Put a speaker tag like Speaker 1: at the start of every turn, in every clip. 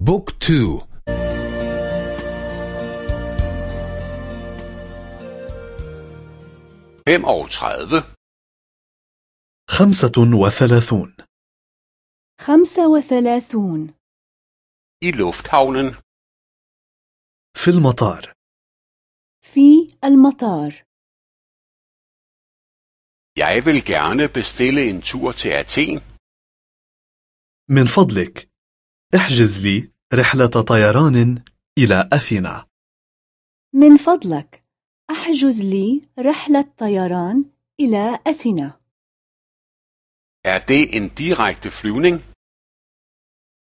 Speaker 1: بوك تو.
Speaker 2: خمسة وثلاثون.
Speaker 3: خمسة وثلاثون.
Speaker 2: في المطار.
Speaker 3: في المطار.
Speaker 4: Jeg vil gerne bestille en tur til Athen.
Speaker 2: Men fadlik, احجز لي رحلة طيران إلى أثينا
Speaker 3: من فضلك احجز لي رحلة طيران إلى أثينا
Speaker 4: Er det en direkte flyvning?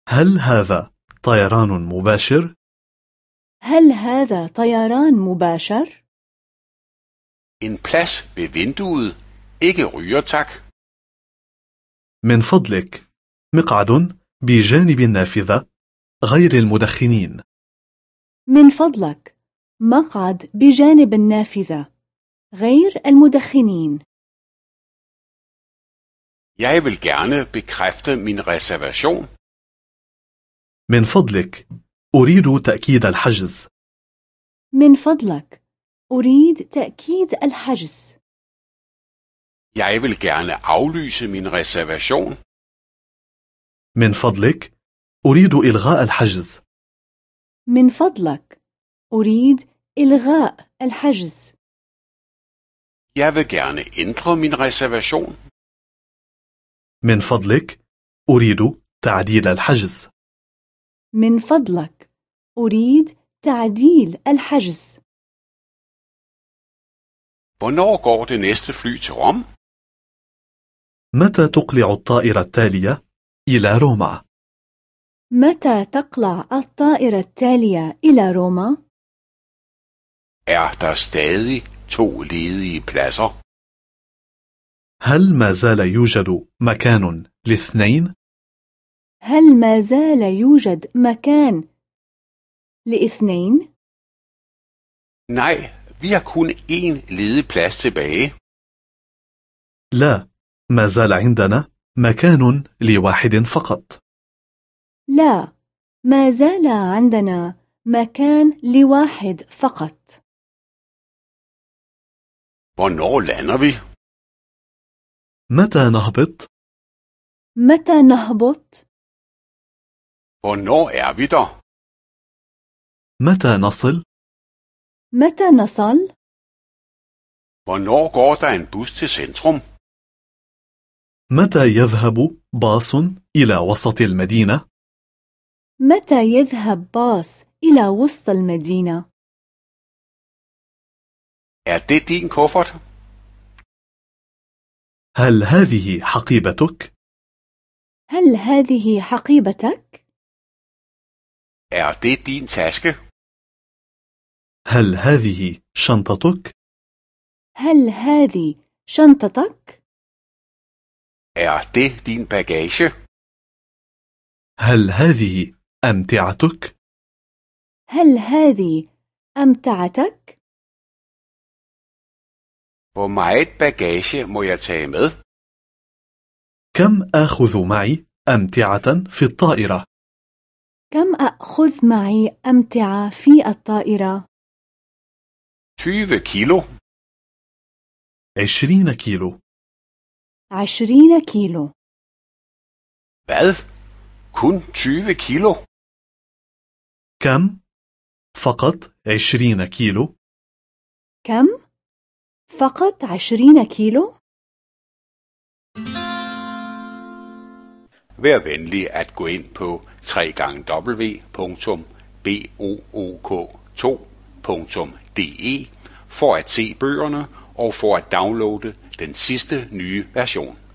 Speaker 2: هل هذا طيران مباشر؟
Speaker 3: هل هذا طيران مباشر؟
Speaker 4: En plads ved vinduet, ikke ryger tak.
Speaker 2: من فضلك مقعد بجانب النافذة غير المدخنين
Speaker 3: من فضلك مقعد بجانب النافذة غير المدخنين
Speaker 4: Jeg vil gerne bekræfte min reservation.
Speaker 2: من فضلك أريد تأكيد الحجز
Speaker 3: من فضلك أريد تأكيد الحجز
Speaker 4: Jeg vil gerne aflyse min reservation.
Speaker 2: من فضلك أريد إلغاء الحجز.
Speaker 3: من فضلك أريد إلغاء الحجز.
Speaker 4: Jeg vil gerne ændre min reservation.
Speaker 2: من فضلك أريد تعديل الحجز.
Speaker 3: من فضلك أريد تعديل الحجز.
Speaker 4: Hvornår går det næste fly til Rom?
Speaker 2: متى تقلع الطائرة التالية؟ إلى روما؟
Speaker 3: متى تقلع الطائرة التالية إلى روما؟
Speaker 4: Er der stadig to ledige pladser?
Speaker 2: هل ما زال يوجد مكان لاثنين؟
Speaker 3: هل ما زال يوجد مكان لاثنين؟
Speaker 4: Nej, vi har kun én ledig plads tilbage.
Speaker 2: لا ما زال عندنا مكان لواحد فقط
Speaker 3: لا ما زال عندنا مكان لواحد فقط
Speaker 4: Hvornår lander vi?
Speaker 2: متى نهبط؟
Speaker 3: متى نهبط؟
Speaker 4: Hvornår er vi der?
Speaker 2: متى نصل؟
Speaker 3: متى نصل؟
Speaker 4: Hvornår går der en bus til centrum?
Speaker 2: متى يذهب باص إلى وسط المدينة؟
Speaker 3: متى يذهب باص إلى وسط المدينة؟
Speaker 4: Er det din kuffert?
Speaker 2: هل هذه حقيبتك؟
Speaker 3: هل هذه حقيبتك؟
Speaker 4: Er det din taske?
Speaker 2: هل هذه شنطتك؟
Speaker 3: هل هذه شنطتك؟
Speaker 4: Er det din bagage?
Speaker 2: هل هذه أمتعتك؟
Speaker 3: هل هذه أمتعتك؟
Speaker 4: Hvor meget bagage må jeg tage med?
Speaker 2: كم آخذ معي أمتعة في الطائرة؟
Speaker 3: كم أخذ معي أمتعة في الطائرة؟
Speaker 4: 20 kilo.
Speaker 2: عشرين كيلو
Speaker 3: عشرين كيلو
Speaker 4: Hvad? Kun 20 kilo?
Speaker 2: كم؟ فقط عشرين كيلو
Speaker 3: كم؟ فقط عشرين كيلو؟
Speaker 4: Vær venlig at gå ind på www.book2.de for at se bøgerne og for at downloade den sidste nye version.